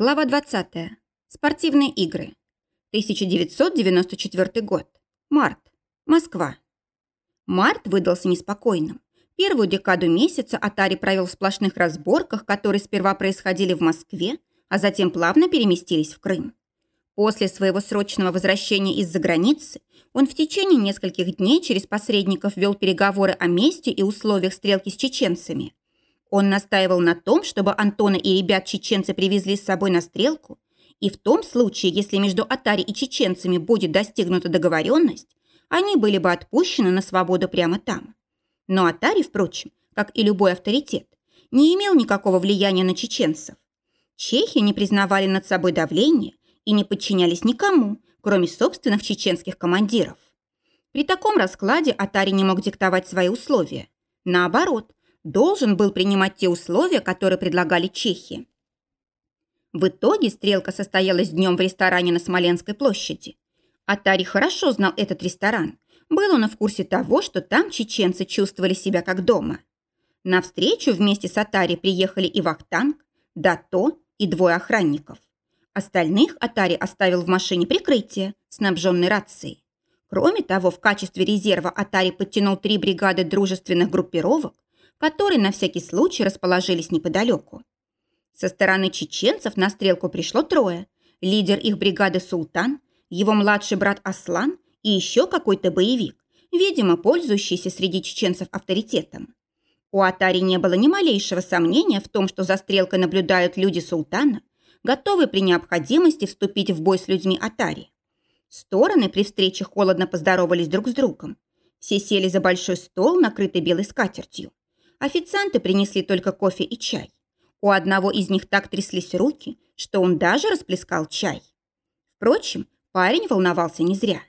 Глава 20. Спортивные игры. 1994 год. Март. Москва. Март выдался неспокойным. Первую декаду месяца Атари провел в сплошных разборках, которые сперва происходили в Москве, а затем плавно переместились в Крым. После своего срочного возвращения из-за границы он в течение нескольких дней через посредников вел переговоры о месте и условиях стрелки с чеченцами. Он настаивал на том, чтобы Антона и ребят чеченцы привезли с собой на стрелку, и в том случае, если между Атари и чеченцами будет достигнута договоренность, они были бы отпущены на свободу прямо там. Но Атари, впрочем, как и любой авторитет, не имел никакого влияния на чеченцев. Чехи не признавали над собой давление и не подчинялись никому, кроме собственных чеченских командиров. При таком раскладе Атари не мог диктовать свои условия. Наоборот, должен был принимать те условия, которые предлагали чехи. В итоге стрелка состоялась днем в ресторане на Смоленской площади. Атари хорошо знал этот ресторан. Был он в курсе того, что там чеченцы чувствовали себя как дома. На встречу вместе с Атари приехали и Вахтанг, Дато и двое охранников. Остальных Атари оставил в машине прикрытие, снабженной рацией. Кроме того, в качестве резерва Атари подтянул три бригады дружественных группировок, которые на всякий случай расположились неподалеку. Со стороны чеченцев на стрелку пришло трое. Лидер их бригады Султан, его младший брат Аслан и еще какой-то боевик, видимо, пользующийся среди чеченцев авторитетом. У Атари не было ни малейшего сомнения в том, что за стрелкой наблюдают люди султана, готовые при необходимости вступить в бой с людьми Атари. Стороны при встрече холодно поздоровались друг с другом. Все сели за большой стол, накрытый белой скатертью. Официанты принесли только кофе и чай. У одного из них так тряслись руки, что он даже расплескал чай. Впрочем, парень волновался не зря.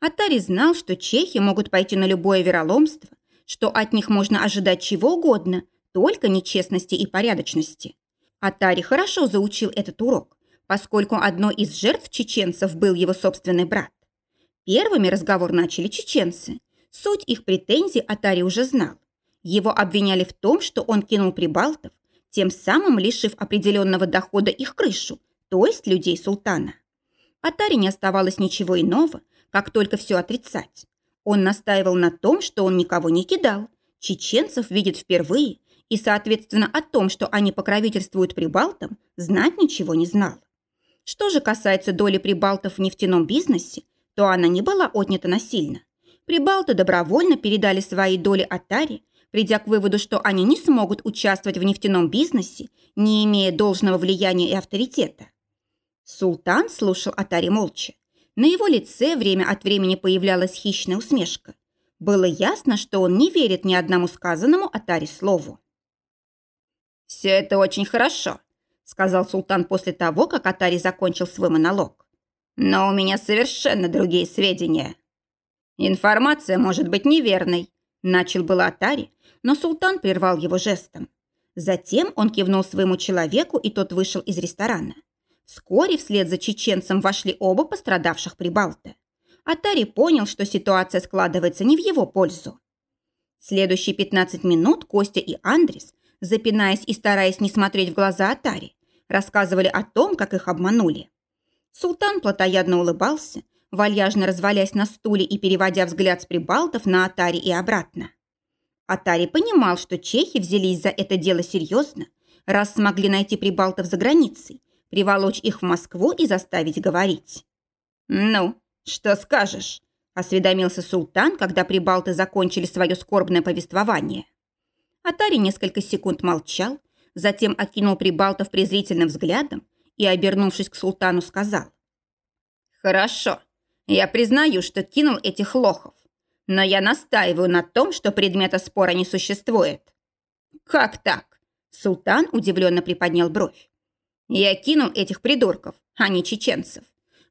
Атари знал, что чехи могут пойти на любое вероломство, что от них можно ожидать чего угодно, только нечестности и порядочности. Атари хорошо заучил этот урок, поскольку одной из жертв чеченцев был его собственный брат. Первыми разговор начали чеченцы. Суть их претензий Атари уже знал. Его обвиняли в том, что он кинул прибалтов, тем самым лишив определенного дохода их крышу, то есть людей султана. Атаре не оставалось ничего иного, как только все отрицать. Он настаивал на том, что он никого не кидал, чеченцев видит впервые, и, соответственно, о том, что они покровительствуют прибалтам, знать ничего не знал. Что же касается доли прибалтов в нефтяном бизнесе, то она не была отнята насильно. Прибалты добровольно передали свои доли Атаре, придя к выводу, что они не смогут участвовать в нефтяном бизнесе, не имея должного влияния и авторитета. Султан слушал Атари молча. На его лице время от времени появлялась хищная усмешка. Было ясно, что он не верит ни одному сказанному Атари слову. «Все это очень хорошо», — сказал Султан после того, как Атари закончил свой монолог. «Но у меня совершенно другие сведения». «Информация может быть неверной», — начал было Атари, но султан прервал его жестом. Затем он кивнул своему человеку, и тот вышел из ресторана. Вскоре вслед за чеченцем вошли оба пострадавших прибалта. Атари понял, что ситуация складывается не в его пользу. Следующие 15 минут Костя и Андрес, запинаясь и стараясь не смотреть в глаза Атари, рассказывали о том, как их обманули. Султан плотоядно улыбался, вальяжно развалясь на стуле и переводя взгляд с прибалтов на Атари и обратно. Атари понимал, что чехи взялись за это дело серьезно, раз смогли найти прибалтов за границей, приволочь их в Москву и заставить говорить. «Ну, что скажешь?» – осведомился султан, когда прибалты закончили свое скорбное повествование. Атари несколько секунд молчал, затем окинул прибалтов презрительным взглядом и, обернувшись к султану, сказал. «Хорошо, я признаю, что кинул этих лохов. Но я настаиваю на том, что предмета спора не существует. Как так? Султан удивленно приподнял бровь. Я кинул этих придурков, а не чеченцев.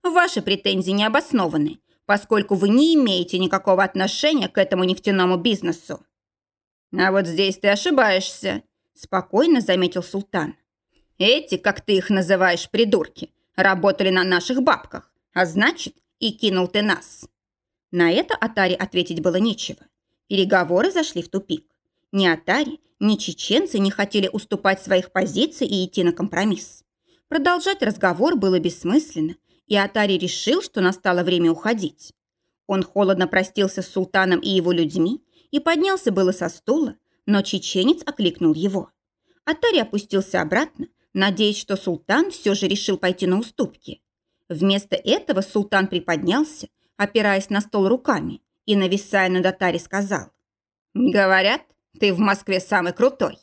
Ваши претензии не обоснованы, поскольку вы не имеете никакого отношения к этому нефтяному бизнесу. А вот здесь ты ошибаешься, спокойно заметил султан. Эти, как ты их называешь, придурки, работали на наших бабках, а значит, и кинул ты нас. На это Атари ответить было нечего. Переговоры зашли в тупик. Ни Атари, ни чеченцы не хотели уступать своих позиций и идти на компромисс. Продолжать разговор было бессмысленно, и Атари решил, что настало время уходить. Он холодно простился с султаном и его людьми и поднялся было со стула, но чеченец окликнул его. Атари опустился обратно, надеясь, что султан все же решил пойти на уступки. Вместо этого султан приподнялся, опираясь на стол руками, и, нависая над Атари, сказал. «Говорят, ты в Москве самый крутой.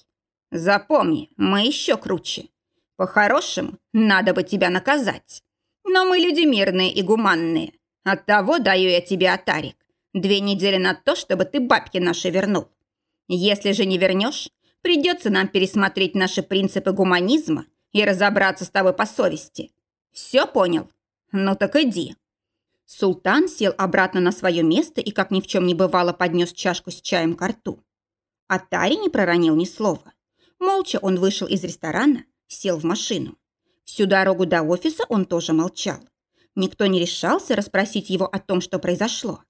Запомни, мы еще круче. По-хорошему, надо бы тебя наказать. Но мы люди мирные и гуманные. Оттого даю я тебе Атарик. Две недели на то, чтобы ты бабки наши вернул. Если же не вернешь, придется нам пересмотреть наши принципы гуманизма и разобраться с тобой по совести. Все понял? Ну так иди». Султан сел обратно на свое место и, как ни в чем не бывало, поднес чашку с чаем к рту. Атари не проронил ни слова. Молча он вышел из ресторана, сел в машину. Всю дорогу до офиса он тоже молчал. Никто не решался расспросить его о том, что произошло.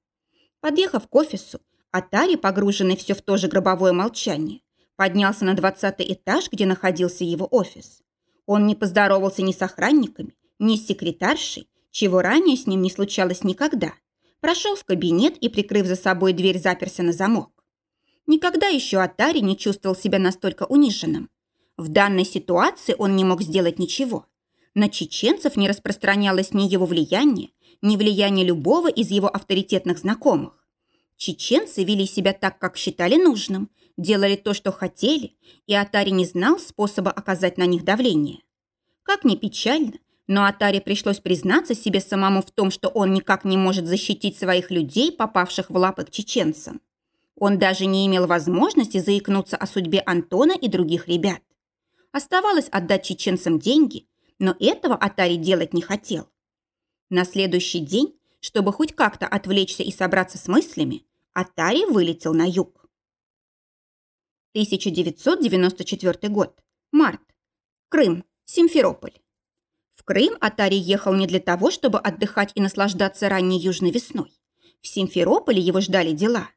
Подъехав к офису, Атари, погруженный все в то же гробовое молчание, поднялся на двадцатый этаж, где находился его офис. Он не поздоровался ни с охранниками, ни с секретаршей, чего ранее с ним не случалось никогда. Прошел в кабинет и, прикрыв за собой дверь, заперся на замок. Никогда еще Атари не чувствовал себя настолько униженным. В данной ситуации он не мог сделать ничего. На чеченцев не распространялось ни его влияние, ни влияние любого из его авторитетных знакомых. Чеченцы вели себя так, как считали нужным, делали то, что хотели, и Атари не знал способа оказать на них давление. Как ни печально, но Атаре пришлось признаться себе самому в том, что он никак не может защитить своих людей, попавших в лапы к чеченцам. Он даже не имел возможности заикнуться о судьбе Антона и других ребят. Оставалось отдать чеченцам деньги, но этого Атари делать не хотел. На следующий день, чтобы хоть как-то отвлечься и собраться с мыслями, Атари вылетел на юг. 1994 год. Март. Крым. Симферополь. Крым Атари ехал не для того, чтобы отдыхать и наслаждаться ранней южной весной. В Симферополе его ждали дела.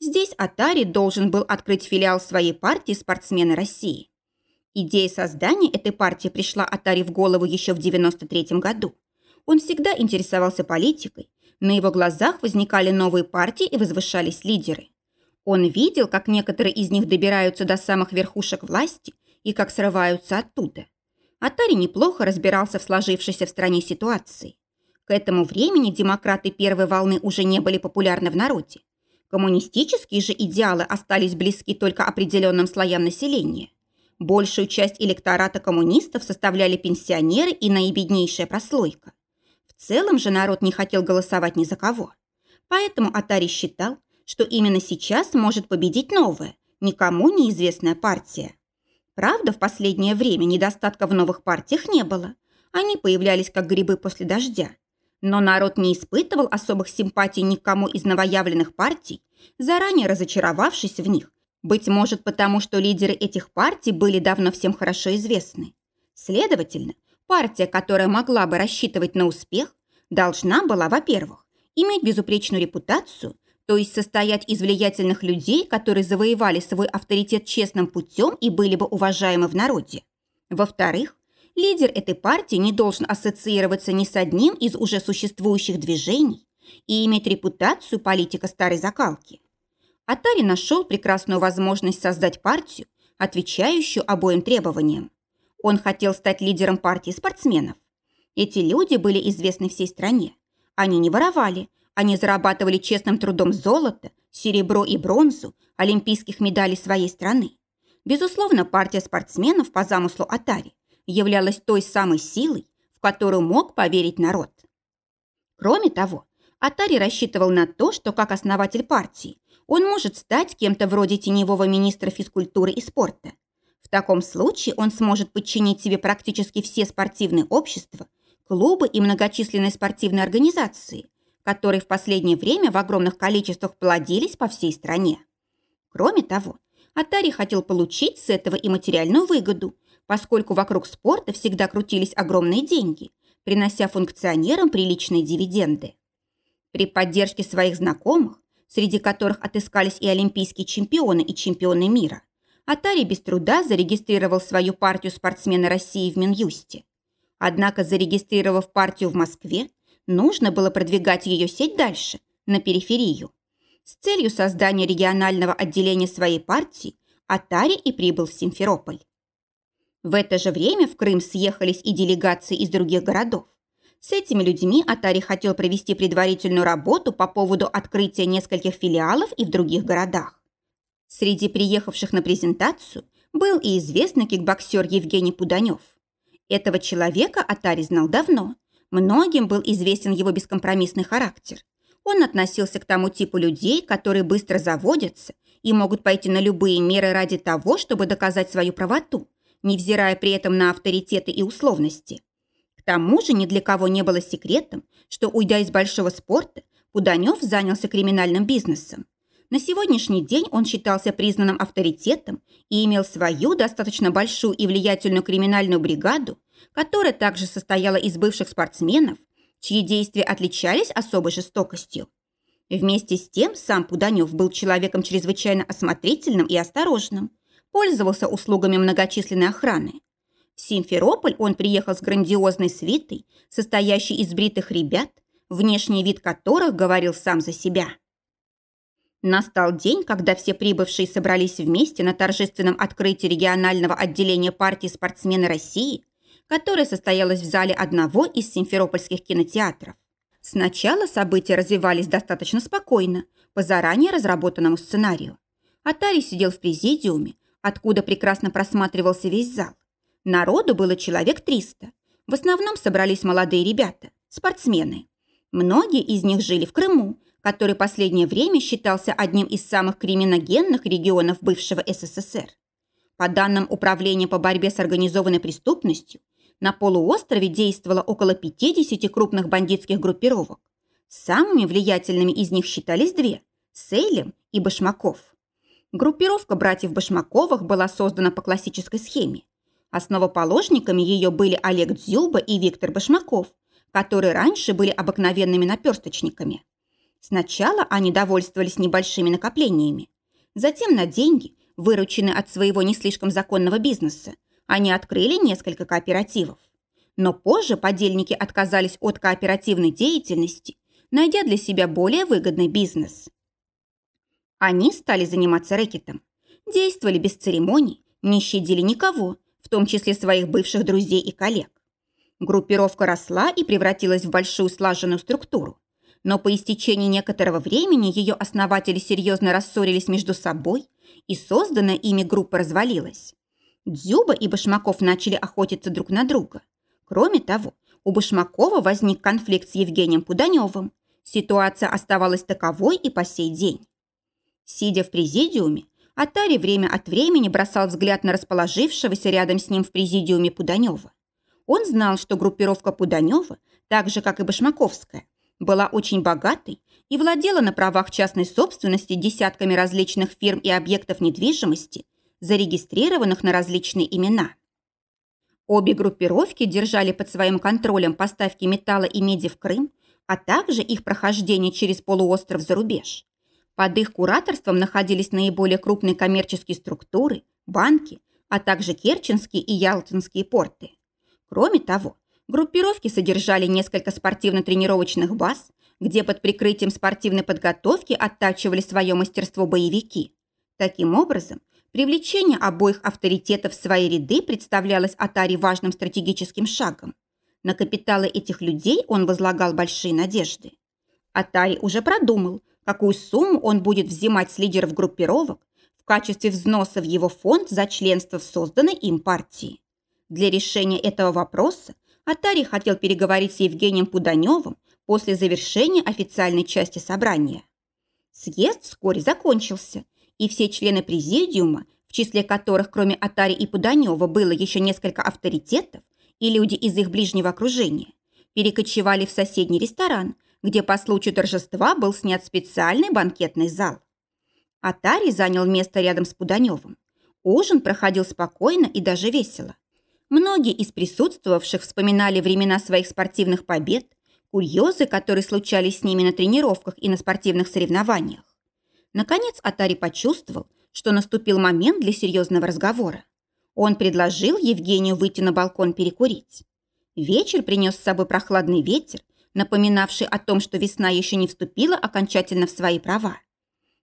Здесь Атари должен был открыть филиал своей партии «Спортсмены России». Идея создания этой партии пришла Атари в голову еще в 93 году. Он всегда интересовался политикой, на его глазах возникали новые партии и возвышались лидеры. Он видел, как некоторые из них добираются до самых верхушек власти и как срываются оттуда. Атари неплохо разбирался в сложившейся в стране ситуации. К этому времени демократы первой волны уже не были популярны в народе. Коммунистические же идеалы остались близки только определенным слоям населения. Большую часть электората коммунистов составляли пенсионеры и наибеднейшая прослойка. В целом же народ не хотел голосовать ни за кого. Поэтому Атари считал, что именно сейчас может победить новая, никому неизвестная партия. Правда, в последнее время недостатка в новых партиях не было. Они появлялись как грибы после дождя. Но народ не испытывал особых симпатий никому из новоявленных партий, заранее разочаровавшись в них. Быть может, потому что лидеры этих партий были давно всем хорошо известны. Следовательно, партия, которая могла бы рассчитывать на успех, должна была, во-первых, иметь безупречную репутацию то есть состоять из влиятельных людей, которые завоевали свой авторитет честным путем и были бы уважаемы в народе. Во-вторых, лидер этой партии не должен ассоциироваться ни с одним из уже существующих движений и иметь репутацию политика старой закалки. Атари нашел прекрасную возможность создать партию, отвечающую обоим требованиям. Он хотел стать лидером партии спортсменов. Эти люди были известны всей стране. Они не воровали, они зарабатывали честным трудом золото, серебро и бронзу, олимпийских медалей своей страны. Безусловно, партия спортсменов по замыслу Атари являлась той самой силой, в которую мог поверить народ. Кроме того, Атари рассчитывал на то, что как основатель партии он может стать кем-то вроде теневого министра физкультуры и спорта. В таком случае он сможет подчинить себе практически все спортивные общества, клубы и многочисленные спортивные организации, которые в последнее время в огромных количествах плодились по всей стране. Кроме того, Атари хотел получить с этого и материальную выгоду, поскольку вокруг спорта всегда крутились огромные деньги, принося функционерам приличные дивиденды. При поддержке своих знакомых, среди которых отыскались и олимпийские чемпионы и чемпионы мира, Атари без труда зарегистрировал свою партию спортсмена России в Минюсте. Однако, зарегистрировав партию в Москве, нужно было продвигать ее сеть дальше, на периферию. С целью создания регионального отделения своей партии Атари и прибыл в Симферополь. В это же время в Крым съехались и делегации из других городов. С этими людьми Атари хотел провести предварительную работу по поводу открытия нескольких филиалов и в других городах. Среди приехавших на презентацию был и известный кикбоксер Евгений Пуданев. Этого человека Атари знал давно. Многим был известен его бескомпромиссный характер. Он относился к тому типу людей, которые быстро заводятся и могут пойти на любые меры ради того, чтобы доказать свою правоту, невзирая при этом на авторитеты и условности. К тому же ни для кого не было секретом, что, уйдя из большого спорта, Пуданев занялся криминальным бизнесом. На сегодняшний день он считался признанным авторитетом и имел свою достаточно большую и влиятельную криминальную бригаду, которая также состояла из бывших спортсменов, чьи действия отличались особой жестокостью. Вместе с тем сам Пуданев был человеком чрезвычайно осмотрительным и осторожным, пользовался услугами многочисленной охраны. В Симферополь он приехал с грандиозной свитой, состоящей из бритых ребят, внешний вид которых говорил сам за себя. Настал день, когда все прибывшие собрались вместе на торжественном открытии регионального отделения партии «Спортсмены России», которое состоялось в зале одного из симферопольских кинотеатров. Сначала события развивались достаточно спокойно, по заранее разработанному сценарию. Атари сидел в президиуме, откуда прекрасно просматривался весь зал. Народу было человек 300. В основном собрались молодые ребята, спортсмены. Многие из них жили в Крыму, который последнее время считался одним из самых криминогенных регионов бывшего СССР. По данным Управления по борьбе с организованной преступностью, на полуострове действовало около 50 крупных бандитских группировок. Самыми влиятельными из них считались две – Сейлем и Башмаков. Группировка братьев Башмаковых была создана по классической схеме. Основоположниками ее были Олег Дзюба и Виктор Башмаков, которые раньше были обыкновенными наперсточниками. Сначала они довольствовались небольшими накоплениями. Затем на деньги, вырученные от своего не слишком законного бизнеса, они открыли несколько кооперативов. Но позже подельники отказались от кооперативной деятельности, найдя для себя более выгодный бизнес. Они стали заниматься рэкетом. Действовали без церемоний, не щадили никого, в том числе своих бывших друзей и коллег. Группировка росла и превратилась в большую слаженную структуру. Но по истечении некоторого времени ее основатели серьезно рассорились между собой, и созданная ими группа развалилась. Дзюба и Башмаков начали охотиться друг на друга. Кроме того, у Башмакова возник конфликт с Евгением Пуданевым. Ситуация оставалась таковой и по сей день. Сидя в президиуме, Атари время от времени бросал взгляд на расположившегося рядом с ним в президиуме Пуданева. Он знал, что группировка Пуданева, так же, как и Башмаковская, была очень богатой и владела на правах частной собственности десятками различных фирм и объектов недвижимости, зарегистрированных на различные имена. Обе группировки держали под своим контролем поставки металла и меди в Крым, а также их прохождение через полуостров за рубеж. Под их кураторством находились наиболее крупные коммерческие структуры, банки, а также керченские и ялтинские порты. Кроме того, группировки содержали несколько спортивно-тренировочных баз, где под прикрытием спортивной подготовки оттачивали свое мастерство боевики. Таким образом, привлечение обоих авторитетов в свои ряды представлялось Атари важным стратегическим шагом. На капиталы этих людей он возлагал большие надежды. Атари уже продумал, какую сумму он будет взимать с лидеров группировок в качестве взноса в его фонд за членство в созданной им партии. Для решения этого вопроса Атари хотел переговорить с Евгением Пуданевым после завершения официальной части собрания. Съезд вскоре закончился, и все члены президиума, в числе которых кроме Атари и Пуданева было еще несколько авторитетов и люди из их ближнего окружения, перекочевали в соседний ресторан, где по случаю торжества был снят специальный банкетный зал. Атари занял место рядом с Пуданевым. Ужин проходил спокойно и даже весело. Многие из присутствовавших вспоминали времена своих спортивных побед, курьезы, которые случались с ними на тренировках и на спортивных соревнованиях. Наконец Атари почувствовал, что наступил момент для серьезного разговора. Он предложил Евгению выйти на балкон перекурить. Вечер принес с собой прохладный ветер, напоминавший о том, что весна еще не вступила окончательно в свои права.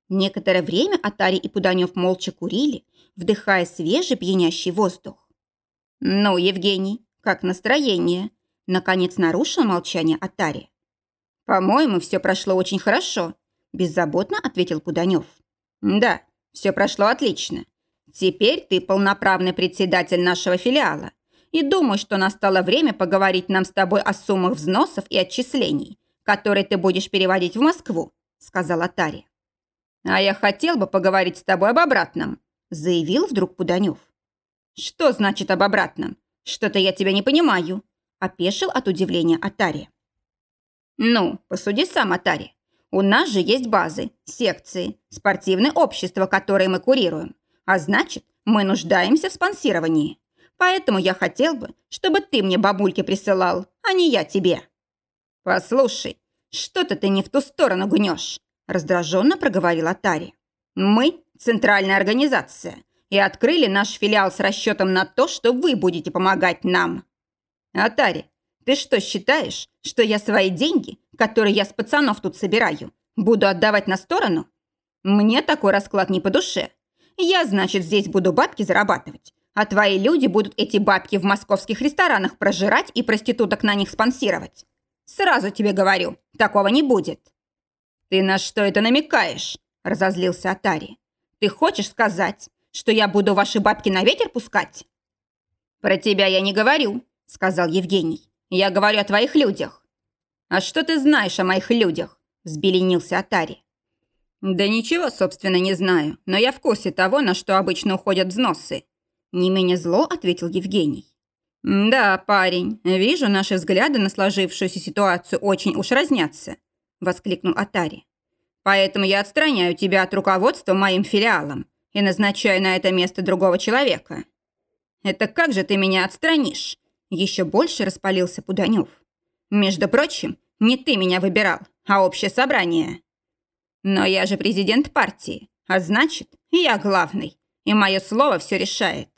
Некоторое время Атари и Пуданев молча курили, вдыхая свежий пьянящий воздух. «Ну, Евгений, как настроение?» Наконец нарушил молчание Атари. «По-моему, все прошло очень хорошо», – беззаботно ответил Пуданев. «Да, все прошло отлично. Теперь ты полноправный председатель нашего филиала. И думаю, что настало время поговорить нам с тобой о суммах взносов и отчислений, которые ты будешь переводить в Москву», – сказал Атари. «А я хотел бы поговорить с тобой об обратном», – заявил вдруг Пуданев. «Что значит об обратном? Что-то я тебя не понимаю», – опешил от удивления Атари. «Ну, посуди сам, Атари. У нас же есть базы, секции, спортивные общества, которые мы курируем. А значит, мы нуждаемся в спонсировании. Поэтому я хотел бы, чтобы ты мне бабульки присылал, а не я тебе». «Послушай, что-то ты не в ту сторону гнешь», раздраженно проговорил Атари. «Мы – центральная организация, и открыли наш филиал с расчетом на то, что вы будете помогать нам». «Атари, ты что, считаешь, что я свои деньги, которые я с пацанов тут собираю, буду отдавать на сторону? Мне такой расклад не по душе. Я, значит, здесь буду бабки зарабатывать, а твои люди будут эти бабки в московских ресторанах прожирать и проституток на них спонсировать. Сразу тебе говорю, такого не будет». «Ты на что это намекаешь?» – разозлился Атари. «Ты хочешь сказать, что я буду ваши бабки на ветер пускать?» «Про тебя я не говорю», – сказал Евгений. Я говорю о твоих людях». «А что ты знаешь о моих людях?» – взбеленился Атари. «Да ничего, собственно, не знаю, но я в курсе того, на что обычно уходят взносы». Не менее зло ответил Евгений. «Да, парень, вижу, наши взгляды на сложившуюся ситуацию очень уж разнятся», – воскликнул Атари. «Поэтому я отстраняю тебя от руководства моим филиалом и назначаю на это место другого человека». «Это как же ты меня отстранишь?» Еще больше распалился Пуданев. «Между прочим, не ты меня выбирал, а общее собрание. Но я же президент партии, а значит, я главный, и мое слово все решает.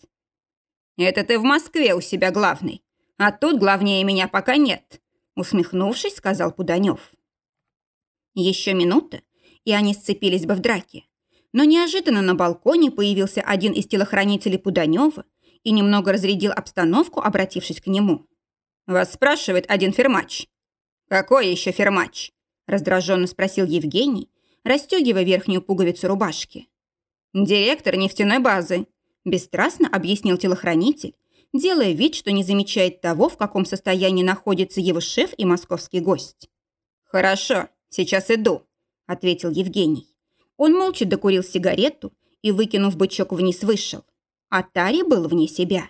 Это ты в Москве у себя главный, а тут главнее меня пока нет», усмехнувшись, сказал Пуданев. Еще минута, и они сцепились бы в драке. Но неожиданно на балконе появился один из телохранителей Пуданева и немного разрядил обстановку, обратившись к нему. «Вас спрашивает один фермач». «Какой еще фермач?» – раздраженно спросил Евгений, расстегивая верхнюю пуговицу рубашки. «Директор нефтяной базы», – бесстрастно объяснил телохранитель, делая вид, что не замечает того, в каком состоянии находится его шеф и московский гость. «Хорошо, сейчас иду», – ответил Евгений. Он молча докурил сигарету и, выкинув бычок вниз, вышел. А Тари был вне себя.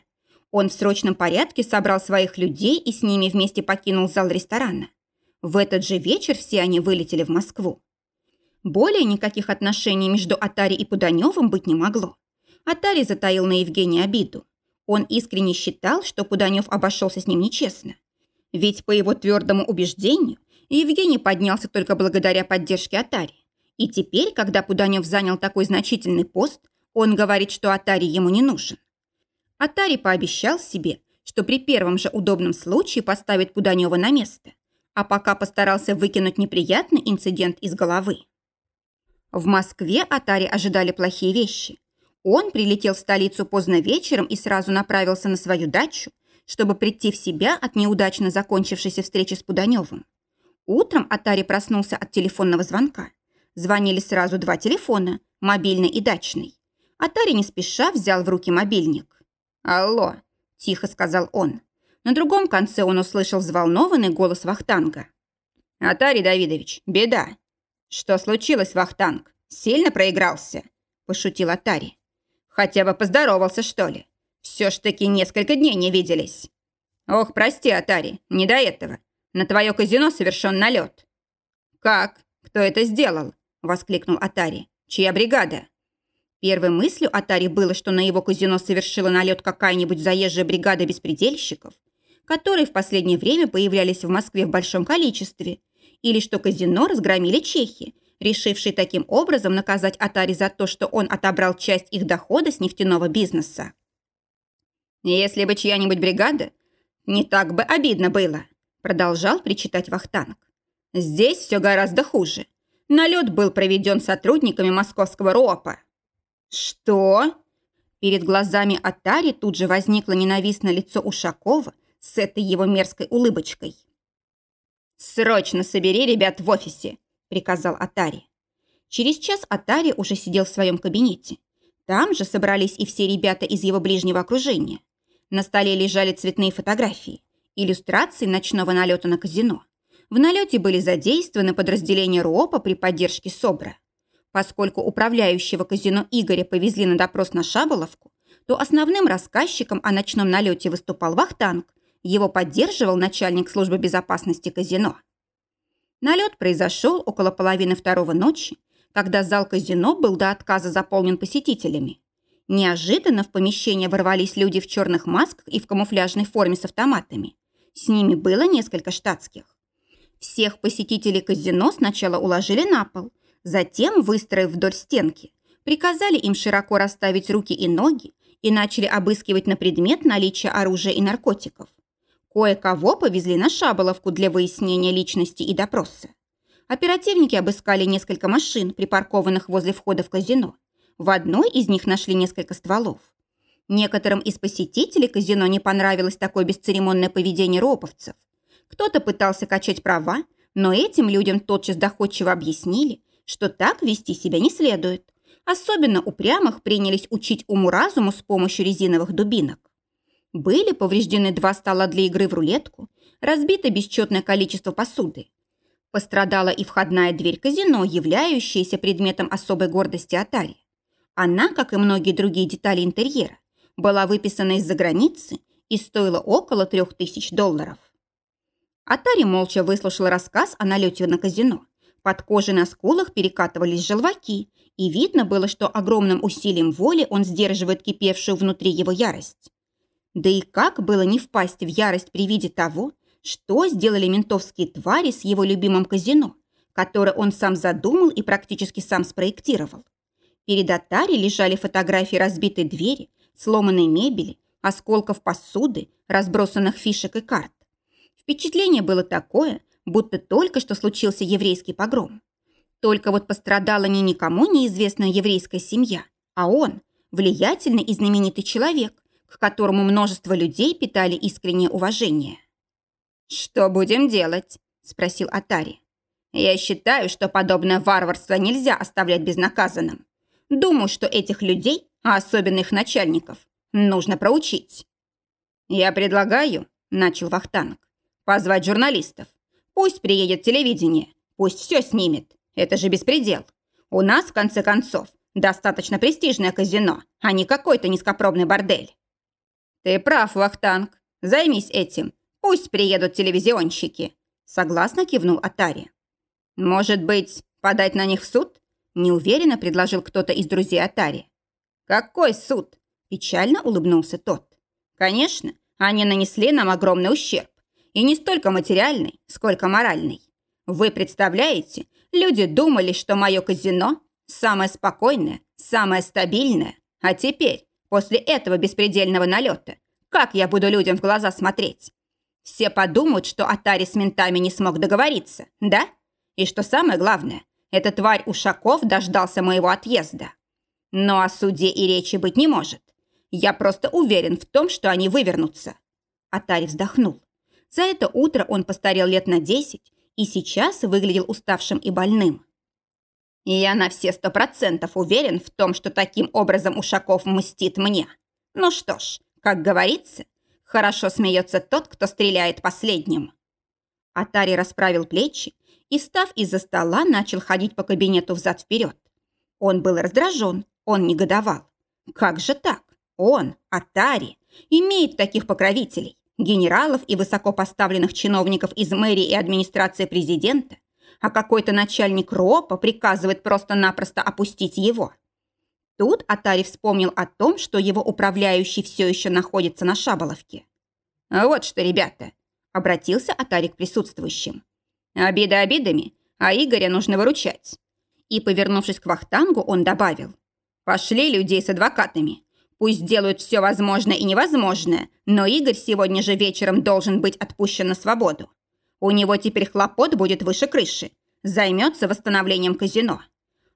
Он в срочном порядке собрал своих людей и с ними вместе покинул зал ресторана. В этот же вечер все они вылетели в Москву. Более никаких отношений между Атари и Пуданевым быть не могло. Атари затаил на Евгения обиду. Он искренне считал, что Пуданев обошелся с ним нечестно. Ведь по его твердому убеждению Евгений поднялся только благодаря поддержке Атари. И теперь, когда Пуданев занял такой значительный пост, он говорит, что Атари ему не нужен. Атари пообещал себе, что при первом же удобном случае поставит Пуданева на место, а пока постарался выкинуть неприятный инцидент из головы. В Москве Атари ожидали плохие вещи. Он прилетел в столицу поздно вечером и сразу направился на свою дачу, чтобы прийти в себя от неудачно закончившейся встречи с Пуданевым. Утром Атари проснулся от телефонного звонка. Звонили сразу два телефона – мобильный и дачный. Атари не спеша взял в руки мобильник. «Алло», – тихо сказал он. На другом конце он услышал взволнованный голос Вахтанга. «Атари Давидович, беда». «Что случилось, Вахтанг? Сильно проигрался?» – пошутил Атари. «Хотя бы поздоровался, что ли? Все ж таки несколько дней не виделись». «Ох, прости, Атари, не до этого. На твое казино совершен налет». «Как? Кто это сделал?» – воскликнул Атари. «Чья бригада?» Первой мыслью Атари было, что на его казино совершила налет какая-нибудь заезжая бригада беспредельщиков, которые в последнее время появлялись в Москве в большом количестве, или что казино разгромили чехи, решившие таким образом наказать Атари за то, что он отобрал часть их дохода с нефтяного бизнеса. Если бы чья-нибудь бригада, Не так бы обидно было, продолжал причитать Вахтанг. Здесь все гораздо хуже. Налет был проведен сотрудниками московского РОПа. Что? Перед глазами Атари тут же возникло ненавистное лицо Ушакова с этой его мерзкой улыбочкой. «Срочно собери ребят в офисе», – приказал Атари. Через час Атари уже сидел в своем кабинете. Там же собрались и все ребята из его ближнего окружения. На столе лежали цветные фотографии, иллюстрации ночного налета на казино. В налете были задействованы подразделения РУОПа при поддержке СОБРа. Поскольку управляющего казино Игоря повезли на допрос на Шаболовку, то основным рассказчиком о ночном налете выступал Вахтанг. Его поддерживал начальник службы безопасности казино. Налет произошел около половины второго ночи, когда зал казино был до отказа заполнен посетителями. Неожиданно в помещение ворвались люди в черных масках и в камуфляжной форме с автоматами. С ними было несколько штатских. Всех посетителей казино сначала уложили на пол, затем, выстроив вдоль стенки, приказали им широко расставить руки и ноги и начали обыскивать на предмет наличия оружия и наркотиков. Кое-кого повезли на Шаболовку для выяснения личности и допроса. Оперативники обыскали несколько машин, припаркованных возле входа в казино, в одной из них нашли несколько стволов. Некоторым из посетителей казино не понравилось такое бесцеремонное поведение роповцев. Кто-то пытался качать права, но этим людям тотчас доходчиво объяснили, что так вести себя не следует. Особенно упрямых принялись учить уму-разуму с помощью резиновых дубинок. Были повреждены два стола для игры в рулетку, разбито бесчетное количество посуды. Пострадала и входная дверь казино, являющаяся предметом особой гордости Атари. Она, как и многие другие детали интерьера, была выписана из-за границы и стоила около трех тысяч долларов. Атари молча выслушал рассказ о налете на казино. Под кожей на скулах перекатывались желваки, и видно было, что огромным усилием воли он сдерживает кипевшую внутри его ярость. Да и как было не впасть в ярость при виде того, что сделали ментовские твари с его любимым казино, которое он сам задумал и практически сам спроектировал. Перед Атари лежали фотографии разбитой двери, сломанной мебели, осколков посуды, разбросанных фишек и карт. Впечатление было такое, будто только что случился еврейский погром. Только вот пострадала не никому неизвестная еврейская семья, а он, влиятельный и знаменитый человек, к которому множество людей питали искреннее уважение. «Что будем делать?» – спросил Атари. «Я считаю, что подобное варварство нельзя оставлять безнаказанным. Думаю, что этих людей, а особенно их начальников, нужно проучить. Я предлагаю, начал Вахтанг, позвать журналистов. Пусть приедет телевидение, пусть все снимет. Это же беспредел. У нас, в конце концов, достаточно престижное казино, а не какой-то низкопробный бордель. Ты прав, Вахтанг. Займись этим. Пусть приедут телевизионщики. Согласно кивнул Атари. Может быть, подать на них в суд? Неуверенно предложил кто-то из друзей Атари. «Какой суд?» – печально улыбнулся тот. «Конечно, они нанесли нам огромный ущерб. И не столько материальный, сколько моральный. Вы представляете, люди думали, что мое казино – самое спокойное, самое стабильное. А теперь, после этого беспредельного налета, как я буду людям в глаза смотреть? Все подумают, что Атари с ментами не смог договориться, да? И что самое главное, эта тварь Ушаков дождался моего отъезда. Но о суде и речи быть не может. Я просто уверен в том, что они вывернутся. Атари вздохнул. За это утро он постарел лет на десять и сейчас выглядел уставшим и больным. Я на все сто процентов уверен в том, что таким образом Ушаков мстит мне. Ну что ж, как говорится, хорошо смеется тот, кто стреляет последним. Атари расправил плечи и, встав из-за стола, начал ходить по кабинету взад-вперед. Он был раздражен, он негодовал. Как же так? Он, Атари, имеет таких покровителей, генералов и высокопоставленных чиновников из мэрии и администрации президента, а какой-то начальник РОПа приказывает просто-напросто опустить его. Тут Атари вспомнил о том, что его управляющий все еще находится на Шаболовке. «Вот что, ребята», — обратился Атари к присутствующим. Обида обидами, а Игоря нужно выручать. И, повернувшись к Вахтангу, он добавил. Пошли людей с адвокатами. Пусть делают все возможное и невозможное, но Игорь сегодня же вечером должен быть отпущен на свободу. У него теперь хлопот будет выше крыши. Займется восстановлением казино.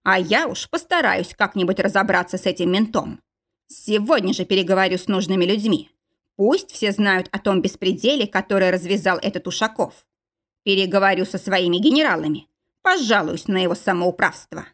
А я уж постараюсь как-нибудь разобраться с этим ментом. Сегодня же переговорю с нужными людьми. Пусть все знают о том беспределе, который развязал этот Ушаков. Переговорю со своими генералами. Пожалуюсь на его самоуправство.